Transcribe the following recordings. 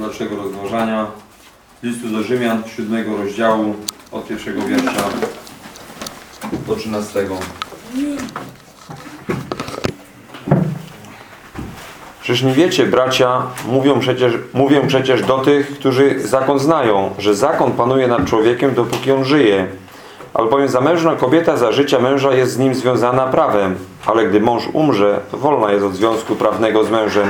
dalszego rozważania listu do Rzymian, siódmego rozdziału, od pierwszego wiersza do trzynastego. Czyż nie wiecie, bracia, mówią przecież, mówię przecież do tych, którzy zakon znają, że zakon panuje nad człowiekiem, dopóki on żyje. Albowiem zamężna kobieta za życia męża jest z nim związana prawem, ale gdy mąż umrze, wolna jest od związku prawnego z mężem.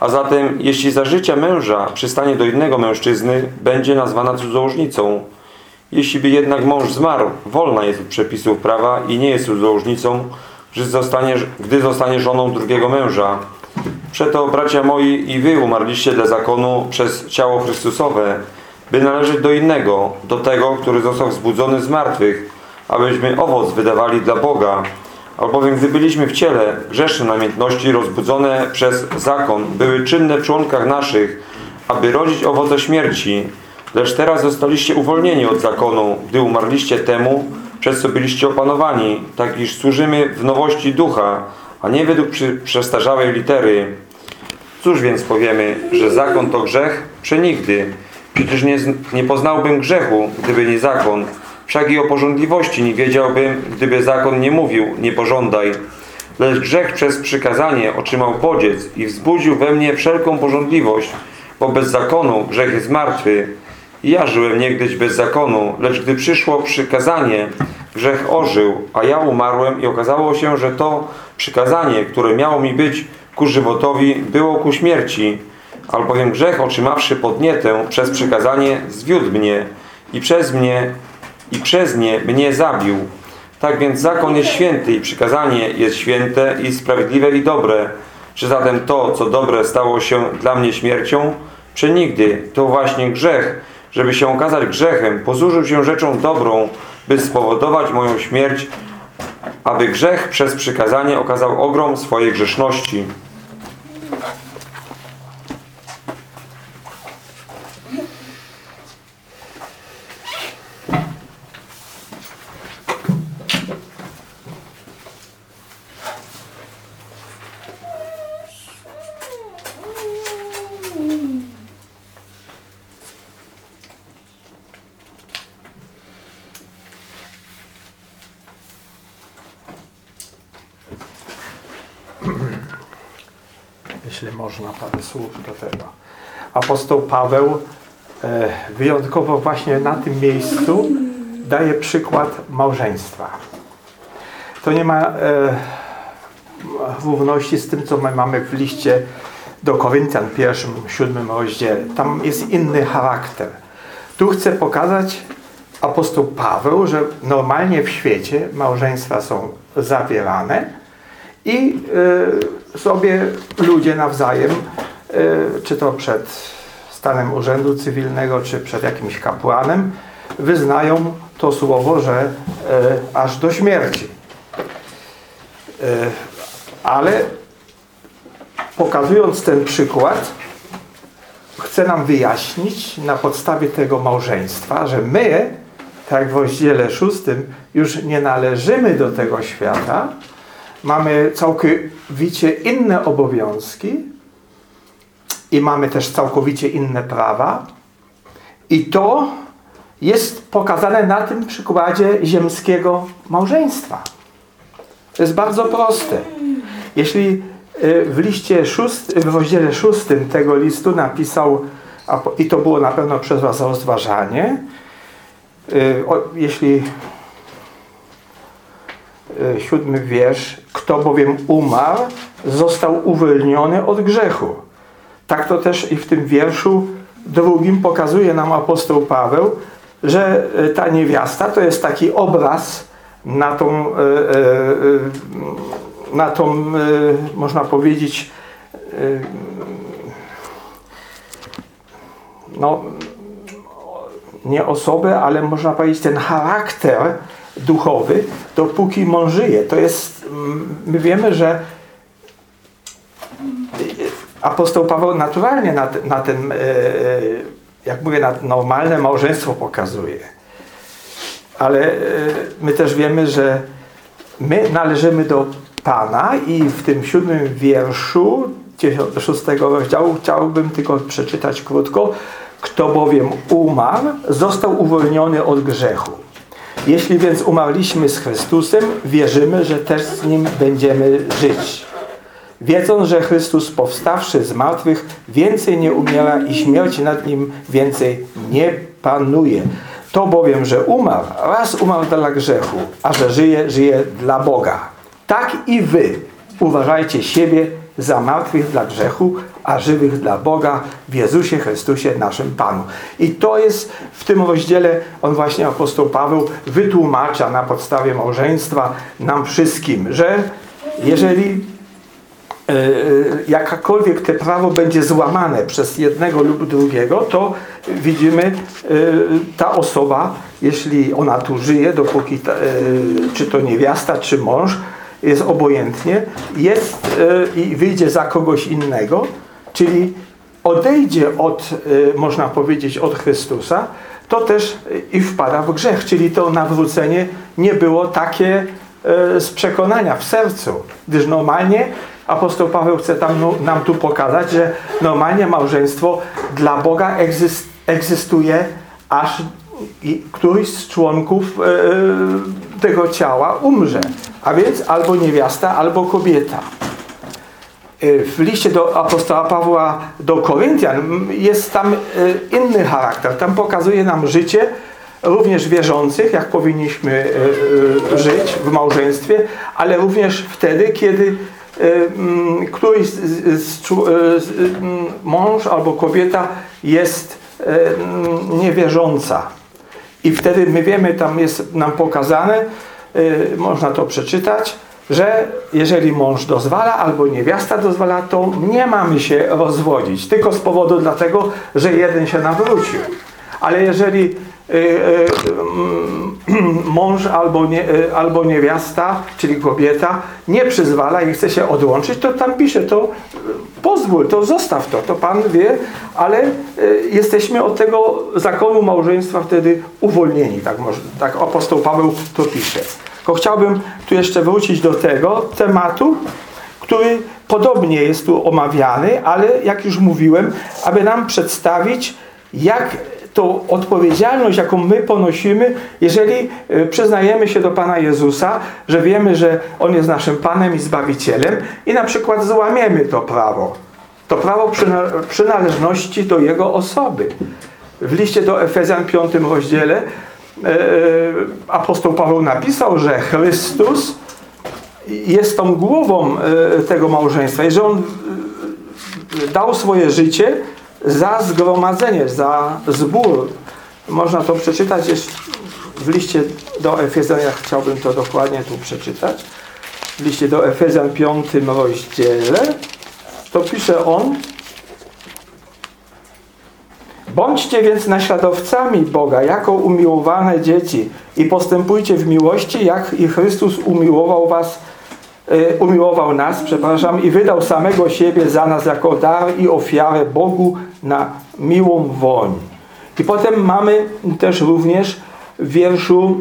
A zatem, jeśli za życia męża przystanie do innego mężczyzny, będzie nazwana cudzołożnicą. Jeśli by jednak mąż zmarł, wolna jest od przepisów prawa i nie jest cudzołożnicą, gdy zostanie, gdy zostanie żoną drugiego męża. Przeto, bracia moi, i wy umarliście dla zakonu przez ciało Chrystusowe, by należeć do innego, do tego, który został wzbudzony z martwych, abyśmy owoc wydawali dla Boga. Albowiem gdy byliśmy w ciele, grzeszne namiętności rozbudzone przez zakon były czynne w członkach naszych, aby rodzić owoce śmierci. Lecz teraz zostaliście uwolnieni od zakonu, gdy umarliście temu, przez co byliście opanowani, tak iż służymy w nowości ducha, a nie według przestarzałej litery. Cóż więc powiemy, że zakon to grzech? Przenigdy. Przecież nie, nie poznałbym grzechu, gdyby nie zakon. Wszak i o porządliwości nie wiedziałbym, gdyby zakon nie mówił, nie pożądaj. Lecz grzech przez przykazanie otrzymał bodziec i wzbudził we mnie wszelką porządliwość, bo bez zakonu grzech jest martwy. Ja żyłem niegdyś bez zakonu, lecz gdy przyszło przykazanie, grzech ożył, a ja umarłem i okazało się, że to przykazanie, które miało mi być ku żywotowi, było ku śmierci. Albowiem grzech otrzymawszy podnietę przez przykazanie zwiódł mnie i przez mnie i przez nie mnie zabił. Tak więc zakon jest święty i przykazanie jest święte i sprawiedliwe i dobre. Czy zatem to, co dobre stało się dla mnie śmiercią? Przenigdy. To właśnie grzech, żeby się okazać grzechem, posłużył się rzeczą dobrą, by spowodować moją śmierć, aby grzech przez przykazanie okazał ogrom swojej grzeszności. jeśli można parę słów do tego. Apostoł Paweł e, wyjątkowo właśnie na tym miejscu daje przykład małżeństwa. To nie ma e, równości z tym, co my mamy w liście do Koryntian, pierwszym, siódmym rozdziale. Tam jest inny charakter. Tu chcę pokazać apostoł Paweł, że normalnie w świecie małżeństwa są zawierane i y, sobie ludzie nawzajem, czy to przed stanem urzędu cywilnego, czy przed jakimś kapłanem, wyznają to słowo, że y, aż do śmierci. Y, ale pokazując ten przykład, chce nam wyjaśnić na podstawie tego małżeństwa, że my, tak jak w rozdziale szóstym, już nie należymy do tego świata, mamy całkowicie inne obowiązki i mamy też całkowicie inne prawa. I to jest pokazane na tym przykładzie ziemskiego małżeństwa. To jest bardzo proste. Jeśli y, w liście szóst, w rozdziale szóstym tego listu napisał, i to było na pewno przez was rozważanie, y, jeśli y, siódmy wiersz, kto bowiem umarł, został uwolniony od grzechu. Tak to też i w tym wierszu drugim pokazuje nam apostoł Paweł, że y, ta niewiasta to jest taki obraz na tą, y, y, na tą można powiedzieć, no, nie osobę, ale można powiedzieć ten charakter duchowy, dopóki mąż żyje. To jest, my wiemy, że apostoł Paweł naturalnie na, na ten, e, e, jak mówię, na normalne małżeństwo pokazuje. Ale e, my też wiemy, że my należymy do Pana i w tym siódmym wierszu szóstego rozdziału. Chciałbym tylko przeczytać krótko. Kto bowiem umarł, został uwolniony od grzechu. Jeśli więc umarliśmy z Chrystusem, wierzymy, że też z Nim będziemy żyć. Wiedząc, że Chrystus powstawszy z martwych więcej nie umiera i śmierć nad Nim więcej nie panuje. To bowiem, że umarł, raz umarł dla grzechu, a że żyje, żyje dla Boga. Tak i wy uważajcie siebie za martwych dla grzechu, a żywych dla Boga w Jezusie Chrystusie naszym Panu. I to jest w tym rozdziale, on właśnie apostoł Paweł wytłumacza na podstawie małżeństwa nam wszystkim, że jeżeli jakakolwiek te prawo będzie złamane przez jednego lub drugiego, to widzimy e, ta osoba, jeśli ona tu żyje, dopóki ta, e, czy to niewiasta, czy mąż, jest obojętnie, jest e, i wyjdzie za kogoś innego, czyli odejdzie od, e, można powiedzieć, od Chrystusa, to też e, i wpada w grzech, czyli to nawrócenie nie było takie e, z przekonania w sercu, gdyż normalnie apostoł Paweł chce tam, no, nam tu pokazać, że normalnie małżeństwo dla Boga egzyst, egzystuje aż któryś z członków e, tego ciała umrze. A więc albo niewiasta, albo kobieta. E, W liście do apostoła Pawła do Koryntian jest tam e, inny charakter. Tam pokazuje nam życie również wierzących, jak powinniśmy e, e, żyć w małżeństwie, ale również wtedy, kiedy e, któryś z, z, czł- e, z, m, mąż albo kobieta jest e, m, niewierząca. I wtedy my wiemy, tam jest nam pokazane, y, można to przeczytać, że jeżeli mąż dozwala albo niewiasta dozwala, to nie mamy się rozwodzić. Tylko z powodu dlatego, że jeden się nawrócił. Ale jeżeli y, y, mm, mąż albo, nie, y, albo niewiasta, czyli kobieta, nie przyzwala i chce się odłączyć, to tam pisze to, y, pozwól, to zostaw to, to Pan wie, ale y, jesteśmy od tego zakonu małżeństwa wtedy uwolnieni, tak, może, tak apostoł Paweł to pisze. Tylko chciałbym tu jeszcze wrócić do tego tematu, który podobnie jest tu omawiany, ale jak już mówiłem, aby nam przedstawić, jak tą odpowiedzialność, jaką my ponosimy, jeżeli e, przyznajemy się do Pana Jezusa, że wiemy, że On jest naszym Panem i Zbawicielem i na przykład złamiemy to prawo. To prawo przyna- przynależności do Jego osoby. W liście do Efezjan 5 rozdziale e, apostoł Paweł napisał, że Chrystus jest tą głową e, tego małżeństwa i że On e, dał swoje życie za zgromadzenie, za zbór. Można to przeczytać w liście do Efezjan, ja chciałbym to dokładnie tu przeczytać. W liście do Efezjan 5 rozdziale to pisze on Bądźcie więc naśladowcami Boga jako umiłowane dzieci i postępujcie w miłości, jak i Chrystus umiłował was, e, umiłował nas, przepraszam, i wydał samego siebie za nas jako dar i ofiarę Bogu na miłą woń. I potem mamy też również w wierszu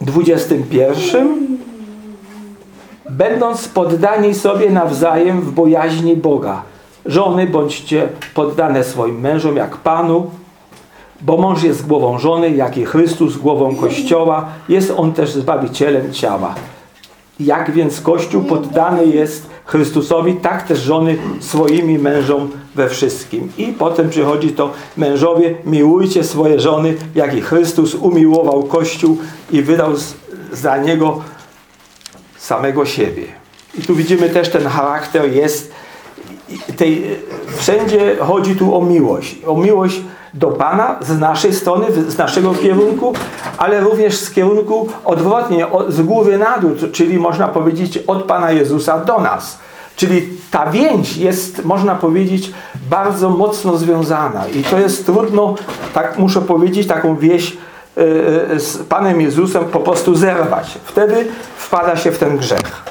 21 będąc poddani sobie nawzajem w bojaźni Boga. Żony bądźcie poddane swoim mężom jak Panu, bo mąż jest głową żony, jak i Chrystus głową Kościoła, jest on też Zbawicielem ciała. Jak więc Kościół poddany jest Chrystusowi, tak też żony swoimi mężom we wszystkim. I potem przychodzi to mężowie, miłujcie swoje żony, jak i Chrystus umiłował Kościół i wydał za niego samego siebie. I tu widzimy też ten charakter jest tej, wszędzie chodzi tu o miłość. O miłość do Pana z naszej strony, z naszego kierunku, ale również z kierunku odwrotnie, z góry na dół, czyli można powiedzieć od Pana Jezusa do nas. Czyli ta więź jest, można powiedzieć, bardzo mocno związana i to jest trudno, tak muszę powiedzieć, taką wieś e, e, z Panem Jezusem po prostu zerwać. Wtedy wpada się w ten grzech,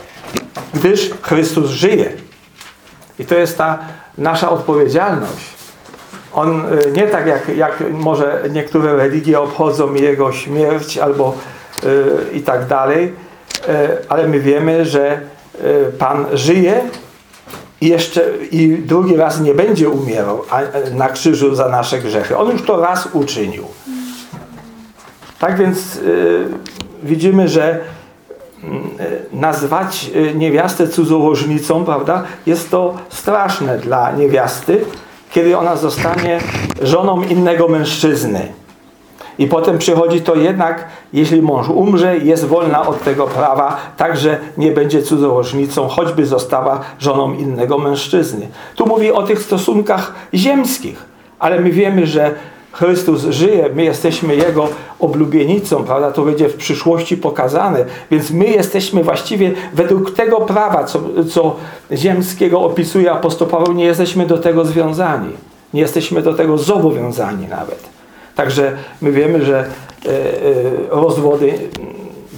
gdyż Chrystus żyje. I to jest ta nasza odpowiedzialność. On y, nie tak jak, jak może niektóre religie obchodzą Jego śmierć albo y, i tak dalej, y, ale my wiemy, że y, Pan żyje i jeszcze i drugi raz nie będzie umierał a, na krzyżu za nasze grzechy. On już to raz uczynił. Tak więc widzimy, że nazwać niewiastę cudzołożnicą, prawda, jest to straszne dla niewiasty, kiedy ona zostanie żoną innego mężczyzny. I potem przychodzi to jednak, jeśli mąż umrze, jest wolna od tego prawa, także nie będzie cudzołożnicą, choćby została żoną innego mężczyzny. Tu mówi o tych stosunkach ziemskich, ale my wiemy, że Chrystus żyje, my jesteśmy Jego oblubienicą, prawda? To będzie w przyszłości pokazane, więc my jesteśmy właściwie według tego prawa, co, co ziemskiego opisuje apostoł Paweł, nie jesteśmy do tego związani. Nie jesteśmy do tego zobowiązani nawet. Także my wiemy, że e, e, rozwody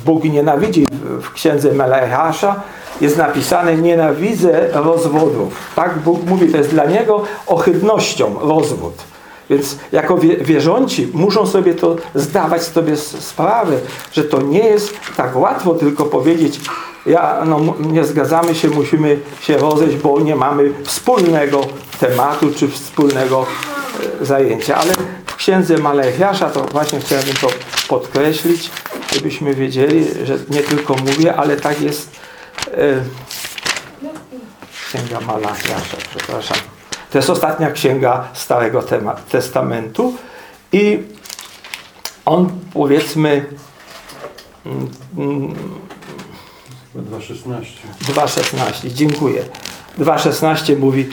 Bóg nienawidzi. W- księdze Melechasza jest napisane nienawidzę rozwodów. Tak Bóg mówi, to jest dla Niego ohydnością rozwód. Więc jako wie- wierząci muszą sobie to zdawać sobie sprawę, że to nie jest tak łatwo tylko powiedzieć ja, no, nie zgadzamy się, musimy się rozejść, bo nie mamy wspólnego tematu czy wspólnego e, zajęcia. Ale w księdze Malechiasza to właśnie chciałbym to podkreślić, żebyśmy wiedzieli, że nie tylko mówię, ale tak jest e, księga Malachiasza, przepraszam. To jest ostatnia księga Starego Testamentu i on powiedzmy mm, mm, 2,16. 2.16, dziękuję. 2.16 mówi,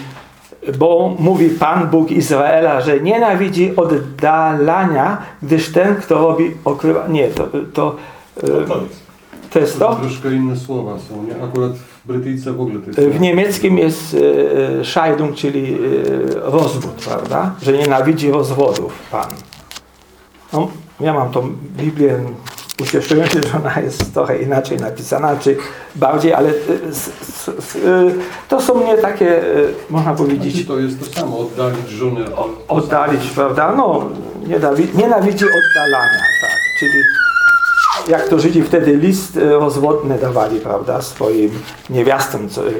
bo mówi Pan Bóg Izraela, że nienawidzi oddalania, gdyż ten, kto robi okrywa... Nie, to, to, to, to jest to? Troszkę inne słowa są, nie? Akurat Brytyjce w ogóle to jest... W niemieckim jest e, Scheidung, czyli e, rozwód, prawda? Że nienawidzi rozwodów Pan. No, ja mam tą Biblię, ucieszyłem się, że ona jest trochę inaczej napisana, czy bardziej, ale e, s, s, s, e, to są nie takie, e, można powiedzieć, Znaczy, to jest to samo, oddalić żonę od... oddalić, prawda? No, nienawi- nienawidzi oddalania, tak. Czyli jak to Żydzi wtedy list e, rozwodny dawali, prawda, swoim niewiastom, co, e,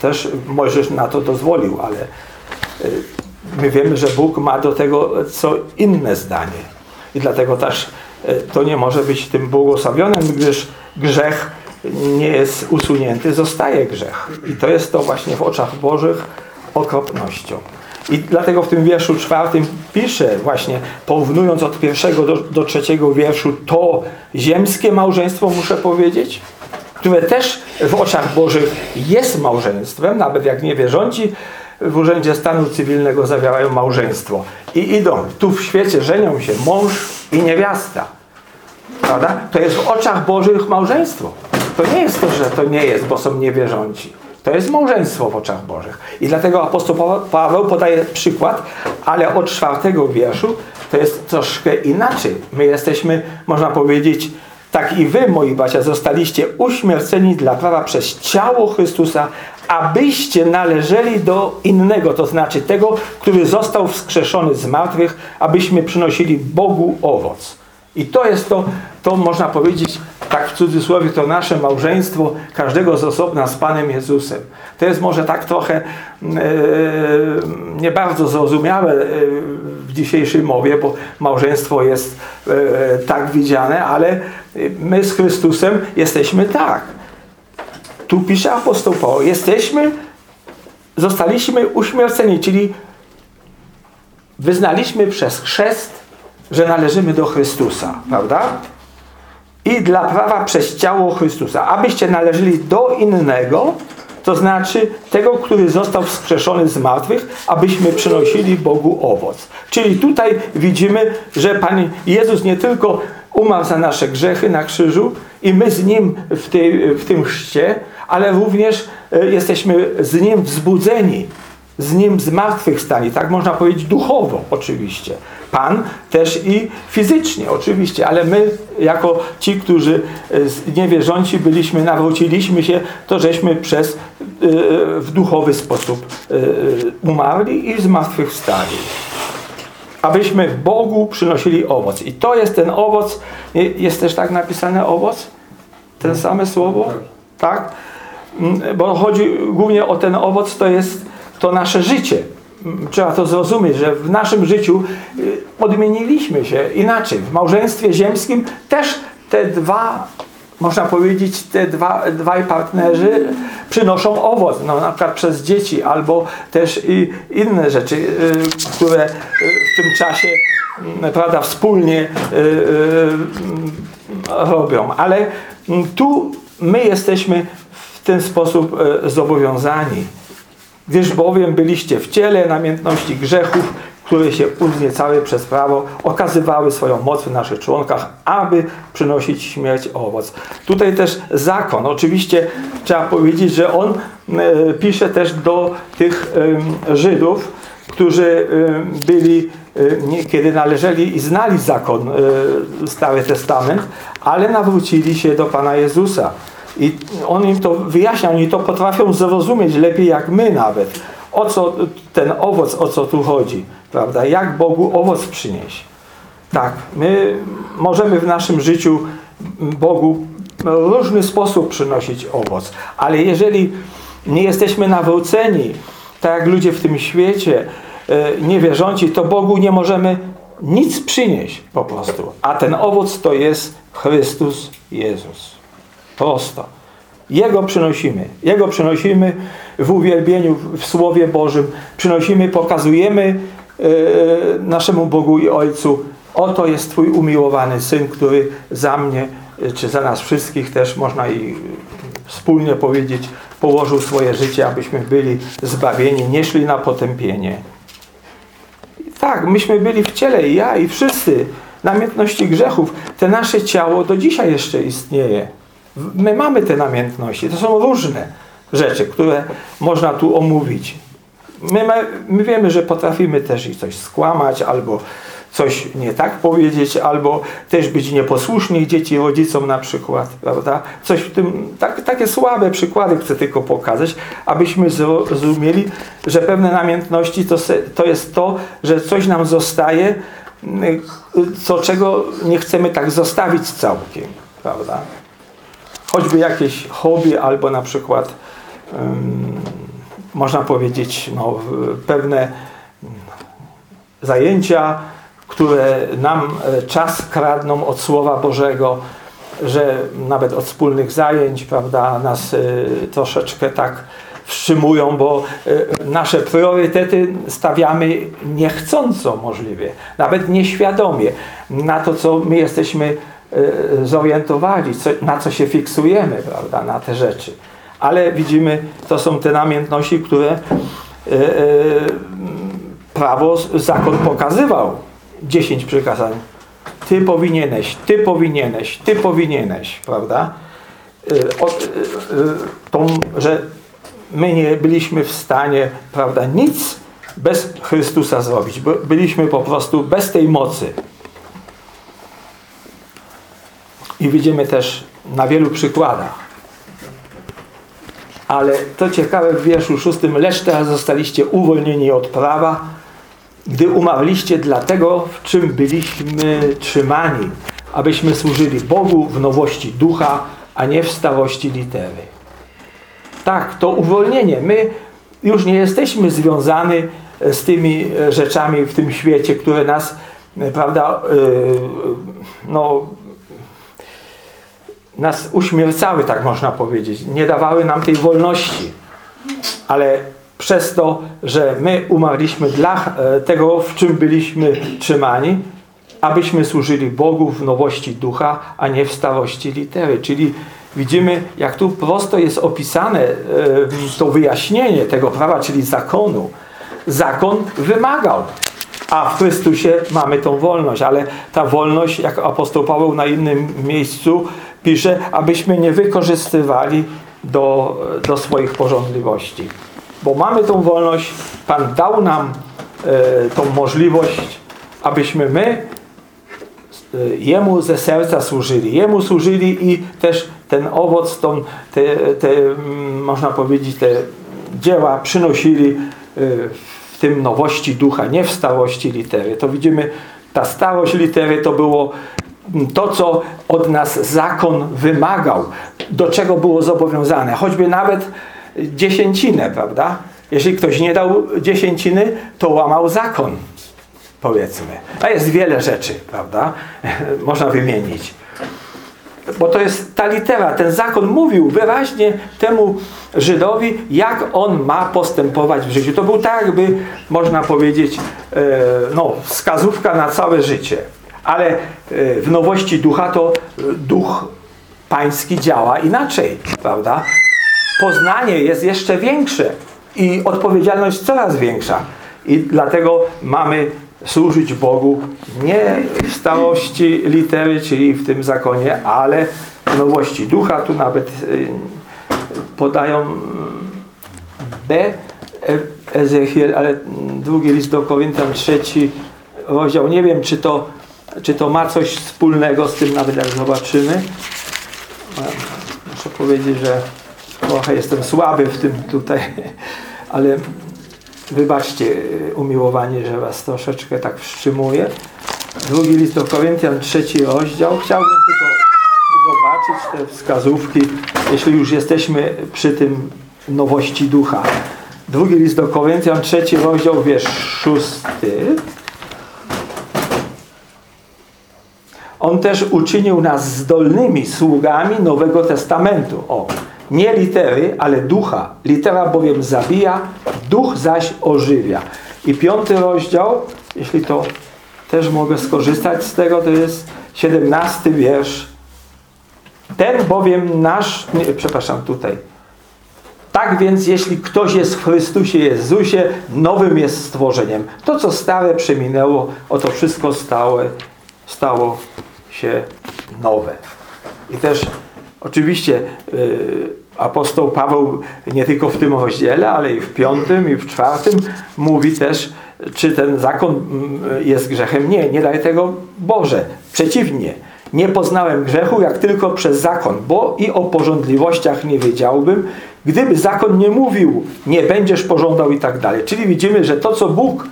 też Mojżesz na to dozwolił, ale e, my wiemy, że Bóg ma do tego co inne zdanie. I dlatego też to nie może być tym błogosławionym, gdyż grzech nie jest usunięty, zostaje grzech. I to jest to właśnie w oczach Bożych okropnością. I dlatego w tym wierszu czwartym pisze właśnie, porównując od pierwszego do, do trzeciego wierszu, to ziemskie małżeństwo, muszę powiedzieć, które też w oczach Bożych jest małżeństwem, nawet jak niewierząci w Urzędzie Stanu Cywilnego zawierają małżeństwo. I idą, tu w świecie żenią się mąż i niewiasta. Prawda? To jest w oczach Bożych małżeństwo. To nie jest to, że to nie jest, bo są niewierząci. To jest małżeństwo w oczach Bożych. I dlatego apostoł Pa- Paweł podaje przykład, ale od czwartego wierszu to jest troszkę inaczej. My jesteśmy, można powiedzieć, tak i wy, moi bracia, zostaliście uśmierceni dla prawa przez ciało Chrystusa, abyście należeli do innego, to znaczy tego, który został wskrzeszony z martwych, abyśmy przynosili Bogu owoc. I to jest to, to można powiedzieć, tak w cudzysłowie, to nasze małżeństwo każdego z osobna z Panem Jezusem. To jest może tak trochę e, nie bardzo zrozumiałe e, w dzisiejszej mowie, bo małżeństwo jest e, tak widziane, ale my z Chrystusem jesteśmy tak. Tu pisze apostoł Paweł, jesteśmy, zostaliśmy uśmierceni, czyli wyznaliśmy przez chrzest, że należymy do Chrystusa, prawda? I dla prawa przez ciało Chrystusa, abyście należeli do innego, to znaczy tego, który został wskrzeszony z martwych, abyśmy przynosili Bogu owoc. Czyli tutaj widzimy, że Pan Jezus nie tylko umarł za nasze grzechy na krzyżu i my z Nim w, tej, w tym chrzcie, ale również e, jesteśmy z Nim wzbudzeni, z Nim zmartwychwstani, tak można powiedzieć duchowo oczywiście. Pan też i fizycznie oczywiście, ale my jako ci, którzy e, niewierząci byliśmy, nawróciliśmy się, to żeśmy przez e, w duchowy sposób e, umarli i zmartwychwstali. Abyśmy Bogu przynosili owoc. I to jest ten owoc, jest też tak napisane owoc? Ten same słowo? Tak? mm, bo chodzi głównie o ten owoc, to jest to nasze życie. Mm, Trzeba to zrozumieć, że w naszym życiu y, odmieniliśmy się inaczej. W małżeństwie ziemskim też te dwa, można powiedzieć, te dwa, dwaj partnerzy przynoszą owoc, no, na przykład przez dzieci, albo też i inne rzeczy, y, które y, w tym czasie mm, prawda, wspólnie y, robią. Ale mm, tu my jesteśmy w ten sposób zobowiązani. Gdyż bowiem byliście w ciele namiętności grzechów, które się uzniecały przez prawo, okazywały swoją moc w naszych członkach, aby przynosić śmierć owoc. Tutaj też zakon. Oczywiście trzeba powiedzieć, że on e, pisze też do tych Żydów, którzy em, byli, e, kiedy należeli i znali zakon, e, Stary Testament, ale nawrócili się do Pana Jezusa. I on im to wyjaśnia, oni to potrafią zrozumieć lepiej jak my nawet. O co ten owoc, o co tu chodzi, prawda? Jak Bogu owoc przynieść. Tak, my możemy w naszym życiu Bogu różny sposób przynosić owoc, ale jeżeli nie jesteśmy nawróceni, tak jak ludzie w tym świecie, e, niewierzący, to Bogu nie możemy nic przynieść po prostu. A ten owoc to jest Chrystus Jezus. Prosto. Jego przynosimy. Jego przynosimy w uwielbieniu, w Słowie Bożym. Przynosimy, pokazujemy e, naszemu Bogu i Ojcu oto jest Twój umiłowany Syn, który za mnie, e, czy za nas wszystkich też można i wspólnie powiedzieć, położył swoje życie, abyśmy byli zbawieni, nie szli na potępienie. Tak, myśmy byli w ciele i ja i wszyscy namiętności grzechów. Te nasze ciało do dzisiaj jeszcze istnieje. My mamy te namiętności. To są różne rzeczy, które można tu omówić. My, my wiemy, że potrafimy też i coś skłamać, albo coś nie tak powiedzieć, albo też być nieposłuszni dzieci rodzicom na przykład, prawda? Coś w tym, tak, takie słabe przykłady chcę tylko pokazać, abyśmy zrozumieli, że pewne namiętności to, se, to jest to, że coś nam zostaje, y, co czego nie chcemy tak zostawić całkiem, prawda? Choćby jakieś hobby albo na przykład ym, można powiedzieć no, pewne zajęcia, które nam e, czas kradną od Słowa Bożego, że nawet od wspólnych zajęć, prawda, nas e, troszeczkę tak wstrzymują, bo e, nasze priorytety stawiamy niechcąco możliwie, nawet nieświadomie. Na to, co my jesteśmy e, zorientowani, co, na co się fiksujemy, prawda, na te rzeczy. Ale widzimy, to są te namiętności, które e, e, prawo, zakon pokazywał. Dziesięć przykazań. Ty powinieneś, ty powinieneś, ty powinieneś, prawda? Y, o- y, y, Tą, że my nie byliśmy w stanie, prawda, nic bez Chrystusa zrobić. Byliśmy po prostu bez tej mocy. I widzimy też na wielu przykładach. Ale to ciekawe w wierszu szóstym, lecz teraz zostaliście uwolnieni od prawa, gdy umarliście dla tego, w czym byliśmy trzymani, abyśmy służyli Bogu w nowości ducha, a nie w starości litery. Tak, to uwolnienie. My już nie jesteśmy związani z tymi rzeczami w tym świecie, które nas, prawda, yy, no, nas uśmiercały, tak można powiedzieć. Nie dawały nam tej wolności. Ale przez to, że my umarliśmy dla e, tego, w czym byliśmy trzymani, abyśmy służyli Bogu w nowości ducha, a nie w starości litery. Czyli widzimy, jak tu prosto jest opisane e, to wyjaśnienie tego prawa, czyli zakonu. Zakon wymagał, a w Chrystusie mamy tą wolność, ale ta wolność, jak apostoł Paweł na innym miejscu pisze, abyśmy nie wykorzystywali do, do swoich porządliwości. Bo mamy tą wolność, Pan dał nam e, tą możliwość, abyśmy my e, Jemu ze serca służyli. Jemu służyli i też ten owoc, tą, te, te, mm, można powiedzieć, te dzieła przynosili e, w tym nowości ducha, nie w stałości litery. To widzimy, ta stałość litery to było to, co od nas zakon wymagał, do czego było zobowiązane, choćby nawet dziesięcinę, prawda? Jeśli ktoś nie dał dziesięciny, to łamał zakon, powiedzmy. A jest wiele rzeczy, prawda? Można wymienić. Bo to jest ta litera, ten zakon mówił wyraźnie temu Żydowi, jak on ma postępować w życiu. To był tak, jakby można powiedzieć, e, no, wskazówka na całe życie. Ale e, w nowości ducha to e, duch pański działa inaczej, prawda? Poznanie jest jeszcze większe i odpowiedzialność coraz większa. I dlatego mamy służyć Bogu nie w stałości litery, czyli w tym zakonie, ale w nowości ducha. Tu nawet y, podają mm, B E- Ezechiel, ale mm, drugi list do Koryntian, trzeci rozdział. Nie wiem, czy to, czy to ma coś wspólnego z tym, nawet jak zobaczymy. Muszę powiedzieć, że trochę jestem słaby w tym tutaj, ale wybaczcie umiłowanie, że was troszeczkę tak wstrzymuję. Drugi list do Koryntian, trzeci rozdział. Chciałbym tylko zobaczyć te wskazówki, jeśli już jesteśmy przy tym nowości ducha. Drugi list do Koryntian, trzeci rozdział, wiersz szósty. On też uczynił nas zdolnymi sługami Nowego Testamentu. O, nie litery, ale ducha. Litera bowiem zabija, duch zaś ożywia. I piąty rozdział, jeśli to też mogę skorzystać z tego, to jest 17 wiersz. Ten bowiem nasz, nie, przepraszam, tutaj. Tak więc, jeśli ktoś jest w Chrystusie Jezusie, nowym jest stworzeniem. To, co stare przeminęło, oto wszystko stałe, stało się nowe. I też oczywiście y, apostoł Paweł nie tylko w tym rozdziale, ale i w piątym i w czwartym mówi też, czy ten zakon mm, jest grzechem. Nie, nie daje tego Boże. Przeciwnie. Nie poznałem grzechu, jak tylko przez zakon, bo i o porządliwościach nie wiedziałbym, gdyby zakon nie mówił, nie będziesz pożądał i tak dalej. Czyli widzimy, że to, co Bóg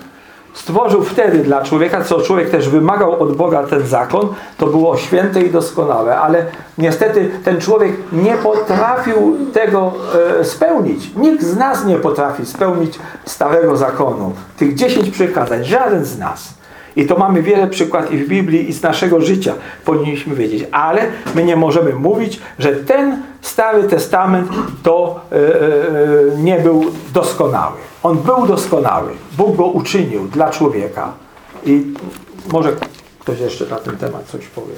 stworzył wtedy dla człowieka, co człowiek też wymagał od Boga ten zakon, to było święte i doskonałe, ale niestety ten człowiek nie potrafił tego e, spełnić. Nikt z nas nie potrafi spełnić starego zakonu. Tych dziesięć przykazań, żaden z nas. I to mamy wiele przykładów i w Biblii, i z naszego życia powinniśmy wiedzieć. Ale my nie możemy mówić, że ten Stary Testament to e, e, nie był doskonały. On był doskonały. Bóg go uczynił dla człowieka. I może ktoś jeszcze na ten temat coś powie.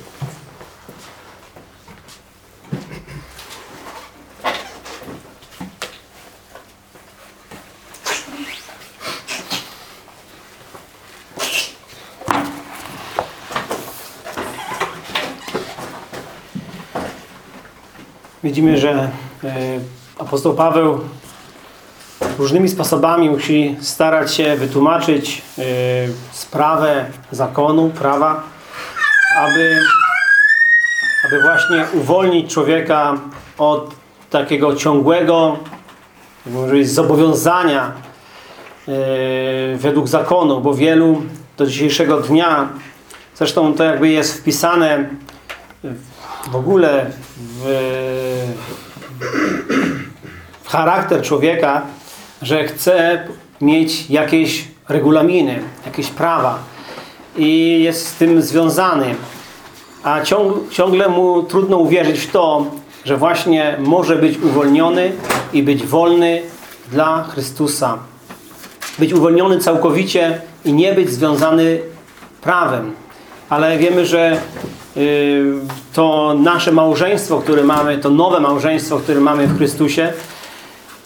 Widzimy, że e, apostoł Paweł różnymi sposobami musi starać się wytłumaczyć e, sprawę zakonu, prawa, aby, aby właśnie uwolnić człowieka od takiego ciągłego zobowiązania e, według zakonu, bo wielu do dzisiejszego dnia, zresztą to jakby jest wpisane w ogóle w, w charakter człowieka, że chce mieć jakieś regulaminy, jakieś prawa i jest z tym związany. A ciąg, ciągle mu trudno uwierzyć w to, że właśnie może być uwolniony i być wolny dla Chrystusa. Być uwolniony całkowicie i nie być związany prawem. Ale wiemy, że y, to nasze małżeństwo, które mamy, to nowe małżeństwo, które mamy w Chrystusie,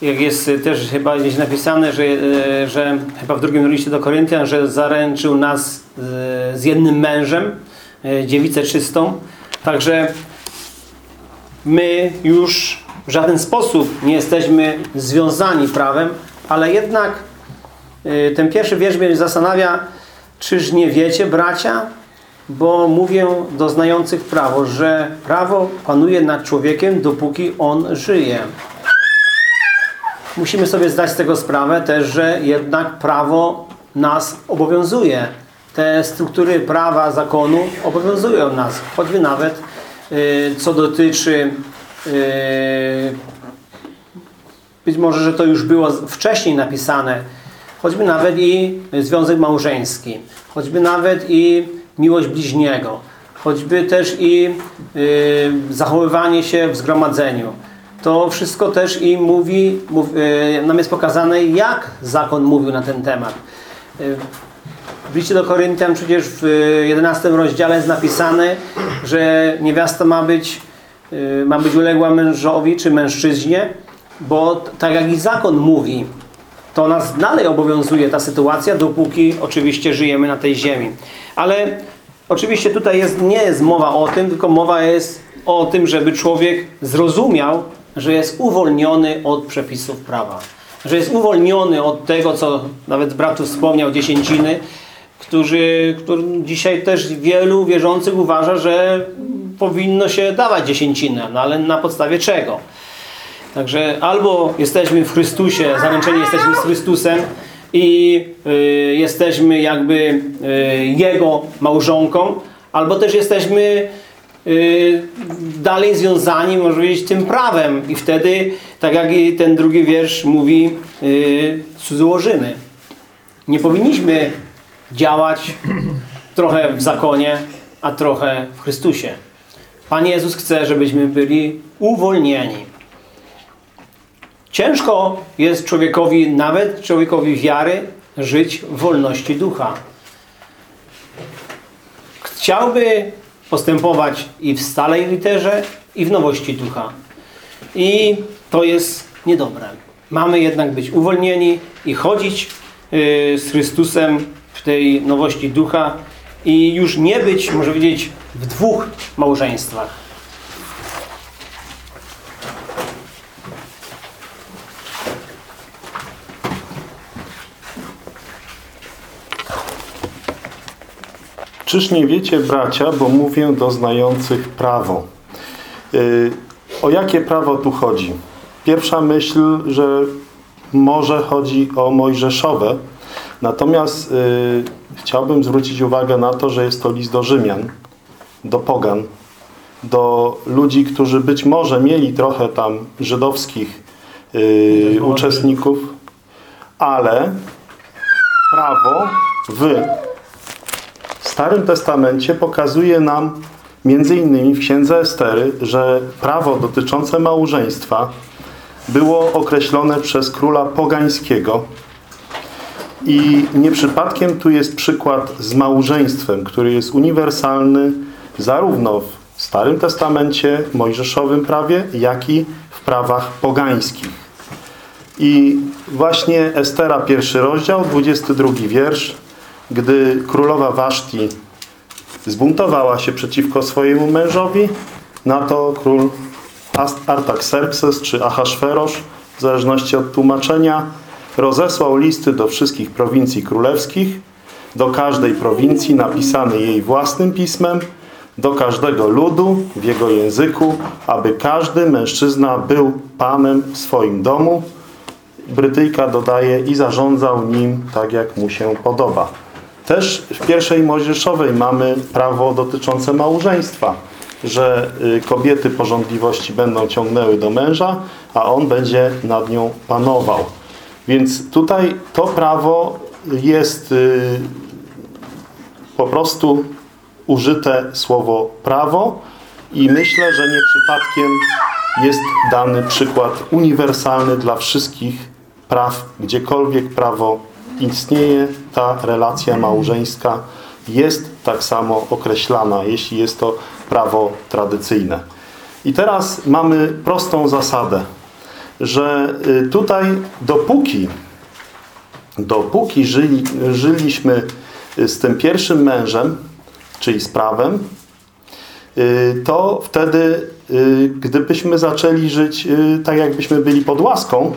jak jest też chyba gdzieś napisane, że, y, że chyba w drugim liście do Koryntian, że zaręczył nas y, z jednym mężem, dziewicę czystą. Także my już w żaden sposób nie jesteśmy związani prawem, ale jednak ten pierwszy wiersz mnie zastanawia, czyż nie wiecie, bracia, bo mówię do znających prawo, że prawo panuje nad człowiekiem, dopóki on żyje. Musimy sobie zdać z tego sprawę też, że jednak prawo nas obowiązuje. te struktury prawa, zakonu obowiązują nas. Choćby nawet y, co dotyczy y, być może, że to już było wcześniej napisane, choćby nawet i związek małżeński, choćby nawet i miłość bliźniego, choćby też i y, zachowywanie się w zgromadzeniu. To wszystko też i mówi, mów, y, nam jest pokazane, jak zakon mówił na ten temat. Y, w liście do Koryntian przecież w y, 11 rozdziale jest napisane, że niewiasta ma być, y, ma być uległa mężowi czy mężczyźnie, bo tak jak i zakon mówi, to nas dalej obowiązuje ta sytuacja, dopóki oczywiście żyjemy na tej ziemi. Ale oczywiście tutaj jest, nie jest mowa o tym, tylko mowa jest o tym, żeby człowiek zrozumiał, że jest uwolniony od przepisów prawa. Że jest uwolniony od tego, co nawet brat tu wspomniał, dziesięciny, którzy, którym dzisiaj też wielu wierzących uważa, że powinno się dawać dziesięcinę, no ale na podstawie czego? Także albo jesteśmy w Chrystusie, zaręczeni jesteśmy z Chrystusem i y, jesteśmy jakby y, Jego małżonką, albo też jesteśmy dalej związani, można powiedzieć, tym prawem i wtedy, tak jak i ten drugi wiersz mówi, y, cudzołożymy. Nie powinniśmy działać trochę w zakonie, a trochę w Chrystusie. Pan Jezus chce, żebyśmy byli uwolnieni. Ciężko jest człowiekowi, nawet człowiekowi wiary, żyć w wolności ducha. Chciałby postępować i w stałej literze, i w nowości ducha. I to jest niedobre. Mamy jednak być uwolnieni i chodzić y, z Chrystusem w tej nowości ducha i już nie być, może powiedzieć, w dwóch małżeństwach. Czyż nie wiecie, bracia, bo mówię do znających prawo. Yy, o jakie prawo tu chodzi? Pierwsza myśl, że może chodzi o mojżeszowe, natomiast yy, chciałbym zwrócić uwagę na to, że jest to list do Rzymian, do pogan, do ludzi, którzy być może mieli trochę tam żydowskich yy, uczestników, ale prawo w Starym Testamencie pokazuje nam między innymi w Księdze Estery, że prawo dotyczące małżeństwa było określone przez króla pogańskiego i nie przypadkiem tu jest przykład z małżeństwem, który jest uniwersalny zarówno w Starym Testamencie, Mojżeszowym prawie, jak i w prawach pogańskich. I właśnie Estera, pierwszy rozdział, 22 wiersz, gdy królowa Waszti zbuntowała się przeciwko swojemu mężowi, na to król Artaxerxes czy Ahasferosz, w zależności od tłumaczenia, rozesłał listy do wszystkich prowincji królewskich, do każdej prowincji napisany jej własnym pismem, do każdego ludu w jego języku, aby każdy mężczyzna był panem w swoim domu. Brytyjka dodaje i zarządzał nim tak, jak mu się podoba. Też w pierwszej Mojżeszowej mamy prawo dotyczące małżeństwa, że y, kobiety porządliwości będą ciągnęły do męża, a on będzie nad nią panował. Więc tutaj to prawo jest y, po prostu użyte słowo prawo i myślę, że nie przypadkiem jest dany przykład uniwersalny dla wszystkich praw, gdziekolwiek prawo istnieje, ta relacja małżeńska jest tak samo określana, jeśli jest to prawo tradycyjne. I teraz mamy prostą zasadę, że y, tutaj dopóki dopóki żyli, żyliśmy z tym pierwszym mężem, czyli z prawem, y, to wtedy, y, gdybyśmy zaczęli żyć tak, jakbyśmy byli pod łaską,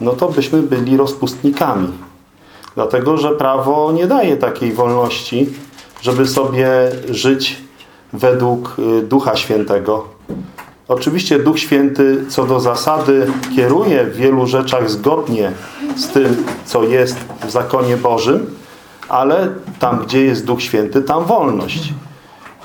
no to byśmy byli rozpustnikami. Dlatego, że prawo nie daje takiej wolności, żeby sobie żyć według Ducha Świętego. Oczywiście Duch Święty co do zasady kieruje w wielu rzeczach zgodnie z tym, co jest w zakonie Bożym, ale tam, gdzie jest Duch Święty, tam wolność.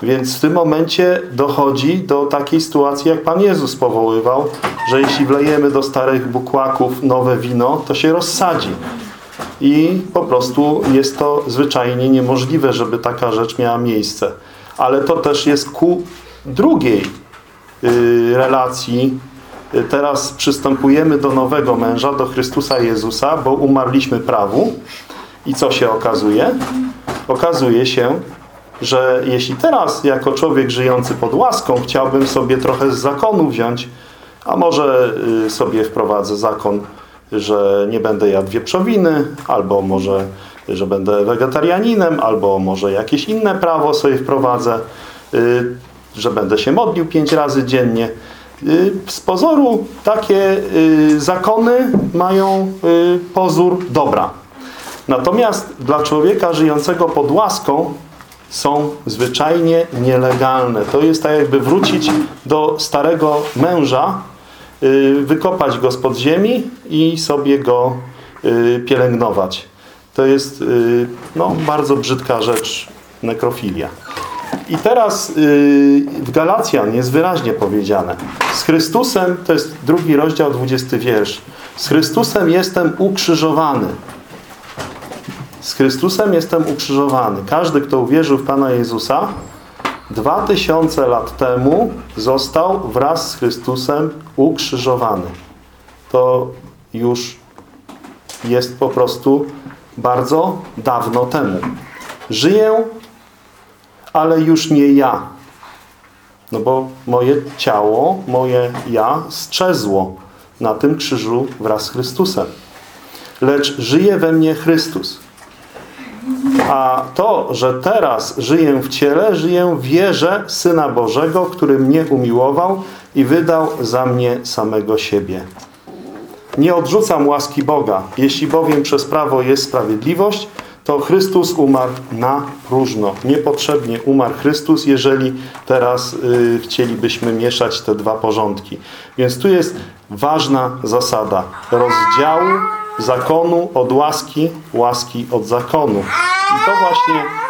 Więc w tym momencie dochodzi do takiej sytuacji, jak Pan Jezus powoływał, że jeśli wlejemy do starych bukłaków nowe wino, to się rozsadzi. I po prostu jest to zwyczajnie niemożliwe, żeby taka rzecz miała miejsce. Ale to też jest ku drugiej y, relacji. Y, Teraz przystępujemy do nowego męża, do Chrystusa Jezusa, bo umarliśmy prawu. I co się okazuje? Okazuje się, że jeśli teraz jako człowiek żyjący pod łaską chciałbym sobie trochę z zakonu wziąć, a może y, sobie wprowadzę zakon, że nie będę jadł wieprzowiny, albo może, że będę wegetarianinem, albo może jakieś inne prawo sobie wprowadzę, y, że będę się modlił pięć razy dziennie. Y, Z pozoru takie y, zakony mają pozór dobra. Natomiast dla człowieka żyjącego pod łaską są zwyczajnie nielegalne. To jest tak jakby wrócić do starego męża, wykopać go spod ziemi i sobie go y, pielęgnować. To jest y, no, bardzo brzydka rzecz, nekrofilia. I teraz y, w Galacjan jest wyraźnie powiedziane. Z Chrystusem, to jest drugi rozdział, 20 wiersz. Z Chrystusem jestem ukrzyżowany. Z Chrystusem jestem ukrzyżowany. Każdy, kto uwierzył w Pana Jezusa, dwa tysiące lat temu został wraz z Chrystusem ukrzyżowany. To już jest po prostu bardzo dawno temu. Żyję, ale już nie ja. No bo moje ciało, moje ja strzezło na tym krzyżu wraz z Chrystusem. Lecz żyje we mnie Chrystus. A to, że teraz żyję w ciele, żyję w wierze Syna Bożego, który mnie umiłował i wydał za mnie samego siebie. Nie odrzucam łaski Boga. Jeśli bowiem przez prawo jest sprawiedliwość, to Chrystus umarł na próżno. Niepotrzebnie umarł Chrystus, jeżeli teraz y, chcielibyśmy mieszać te dwa porządki. Więc tu jest ważna zasada rozdziału zakonu od łaski, łaski od zakonu. I to właśnie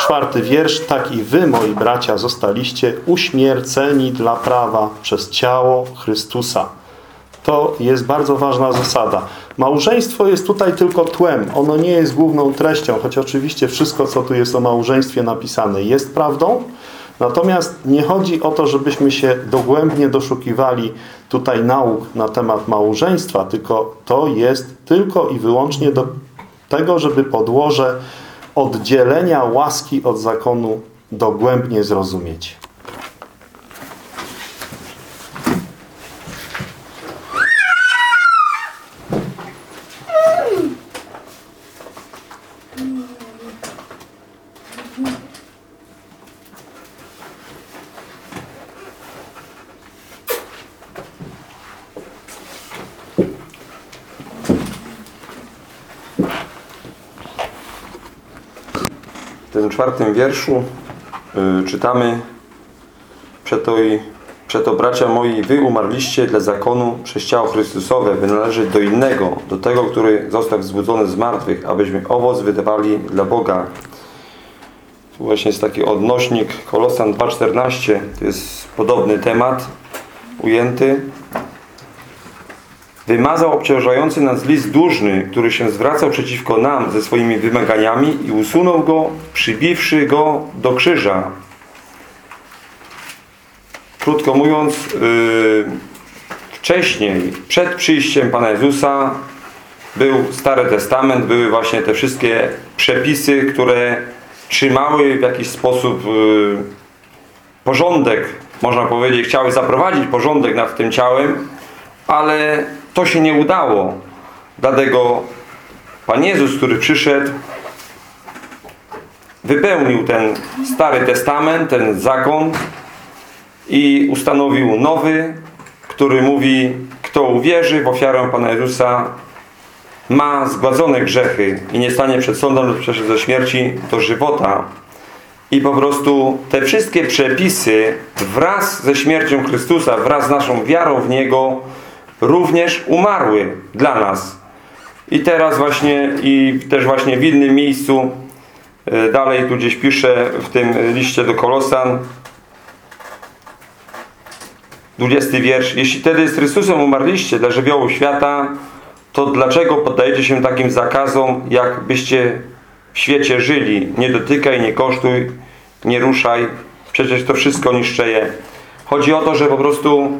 czwarty wiersz. Tak i wy, moi bracia, zostaliście uśmierceni dla prawa przez ciało Chrystusa. To jest bardzo ważna zasada. Małżeństwo jest tutaj tylko tłem. Ono nie jest główną treścią, choć oczywiście wszystko, co tu jest o małżeństwie napisane jest prawdą. Natomiast nie chodzi o to, żebyśmy się dogłębnie doszukiwali tutaj nauk na temat małżeństwa, tylko to jest tylko i wyłącznie do tego, żeby podłoże oddzielenia łaski od zakonu dogłębnie zrozumieć. W tym czwartym wierszu y, czytamy Przeto, i, przeto bracia moi, wy umarliście dla zakonu przez ciało Chrystusowe, wy należy do innego, do tego, który został wzbudzony z martwych, abyśmy owoc wydawali dla Boga. Tu właśnie jest taki odnośnik Kolosan 2,14, to jest podobny temat ujęty. Wymazał obciążający nas list dłużny, który się zwracał przeciwko nam ze swoimi wymaganiami i usunął go, przybiwszy go do krzyża. Krótko mówiąc, yy, wcześniej, przed przyjściem Pana Jezusa był Stary Testament, były właśnie te wszystkie przepisy, które trzymały w jakiś sposób yy, porządek, można powiedzieć, chciały zaprowadzić porządek nad tym ciałem, ale to się nie udało. Dlatego Pan Jezus, który przyszedł, wypełnił ten Stary Testament, ten zakon i ustanowił nowy, który mówi, kto uwierzy w ofiarę Pana Jezusa, ma zgładzone grzechy i nie stanie przed sądem lub przeszedł ze śmierci do żywota. I po prostu te wszystkie przepisy wraz ze śmiercią Chrystusa, wraz z naszą wiarą w Niego również umarły dla nas. I teraz właśnie i też właśnie w innym miejscu e, dalej tu gdzieś pisze w tym liście do Kolosan 20 wiersz. Jeśli wtedy z Chrystusem umarliście dla żywiołu świata, to dlaczego poddajecie się takim zakazom, jakbyście w świecie żyli? Nie dotykaj, nie kosztuj, nie ruszaj. Przecież to wszystko niszczeje. Chodzi o to, że po prostu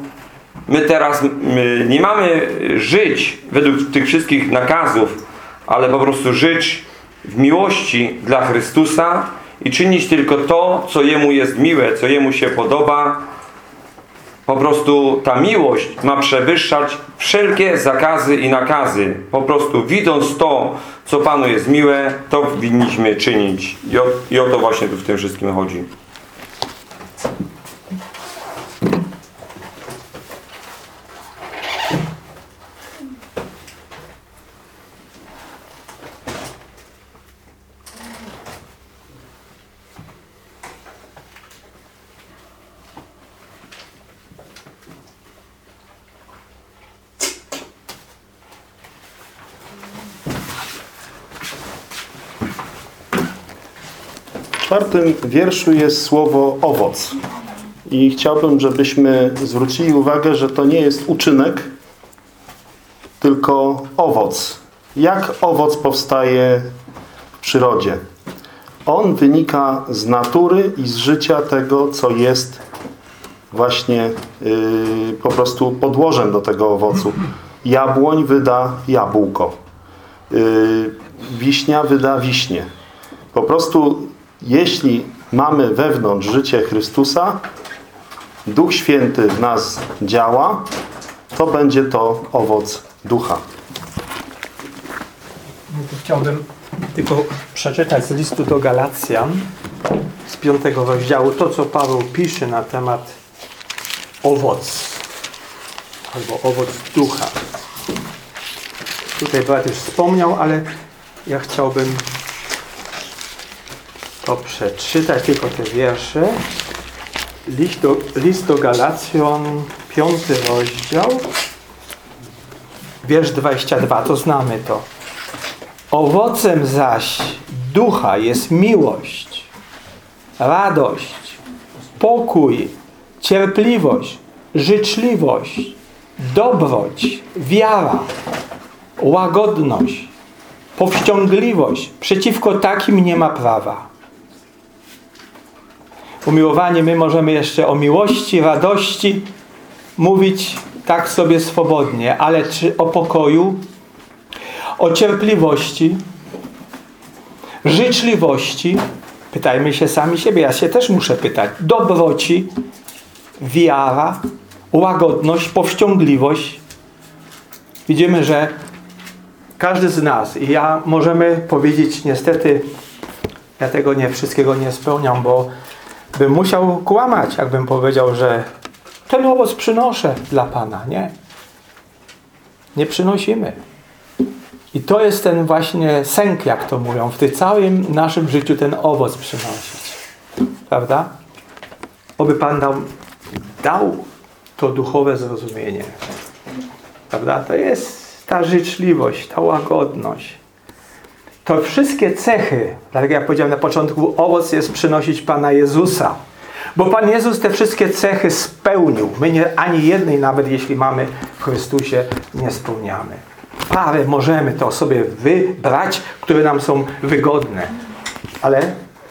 my teraz my nie mamy żyć według tych wszystkich nakazów, ale po prostu żyć w miłości dla Chrystusa i czynić tylko to, co Jemu jest miłe, co Jemu się podoba. Po prostu ta miłość ma przewyższać wszelkie zakazy i nakazy. Po prostu widząc to, co Panu jest miłe, to powinniśmy czynić. I o, i o to właśnie tu w tym wszystkim chodzi. Czwartym wierszu jest słowo owoc. I chciałbym, żebyśmy zwrócili uwagę, że to nie jest uczynek, tylko owoc. Jak owoc powstaje w przyrodzie? On wynika z natury i z życia tego, co jest właśnie yy, po prostu podłożem do tego owocu. Jabłoń wyda jabłko. Yy, wiśnia wyda wiśnie. Po prostu jeśli mamy wewnątrz życie Chrystusa, Duch Święty w nas działa, to będzie to owoc ducha. No Chciałbym tylko przeczytać z listu do Galacjan z piątego rozdziału to, co Paweł pisze na temat owoc albo owoc ducha. Tutaj brat już wspomniał, ale ja chciałbym to przeczytać, tylko te wiersze. List do, list do Galacjan, piąty rozdział, wiersz 22, to znamy to. Owocem zaś ducha jest miłość, radość, pokój, cierpliwość, życzliwość, dobroć, wiara, łagodność, powściągliwość. Przeciwko takim nie ma prawa. Umiłowanie, my możemy jeszcze o miłości, radości mówić tak sobie swobodnie, ale czy o pokoju, o cierpliwości, życzliwości, pytajmy się sami siebie, ja się też muszę pytać, dobroci, wiara, łagodność, powściągliwość. Widzimy, że każdy z nas i ja możemy powiedzieć niestety, ja tego nie wszystkiego nie spełniam, bo bym musiał kłamać, jakbym powiedział, że ten owoc przynoszę dla Pana. Nie. Nie przynosimy. I to jest ten właśnie sęk, jak to mówią, w tym całym naszym życiu ten owoc przynosić. Prawda? Oby Pan nam dał to duchowe zrozumienie. Prawda? To jest ta życzliwość, ta łagodność. To wszystkie cechy, dlatego jak powiedziałem na początku, owoc jest przynosić Pana Jezusa. Bo Pan Jezus te wszystkie cechy spełnił. My nie, ani jednej, nawet jeśli mamy w Chrystusie, nie spełniamy. Parę możemy to sobie wybrać, które nam są wygodne. Ale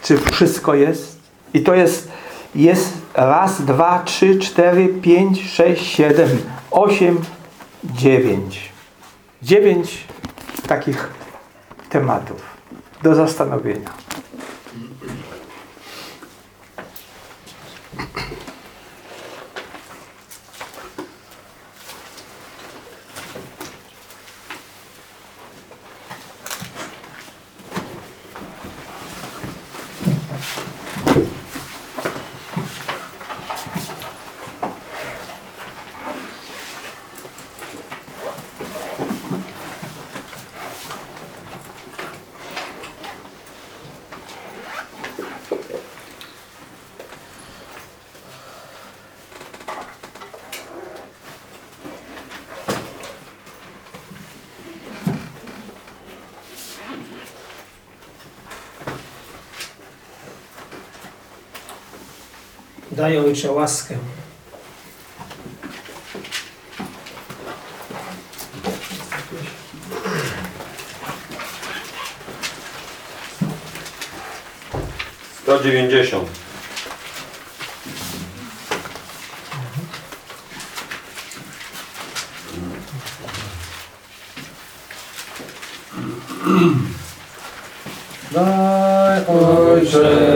czy wszystko jest? I to jest, jest raz, dwa, trzy, cztery, pięć, sześć, siedem, osiem, dziewięć. Dziewięć takich tematów do zastanowienia. Daj Ojcze łaskę. Sto dziewięćdziesiąt. Daj Ojcze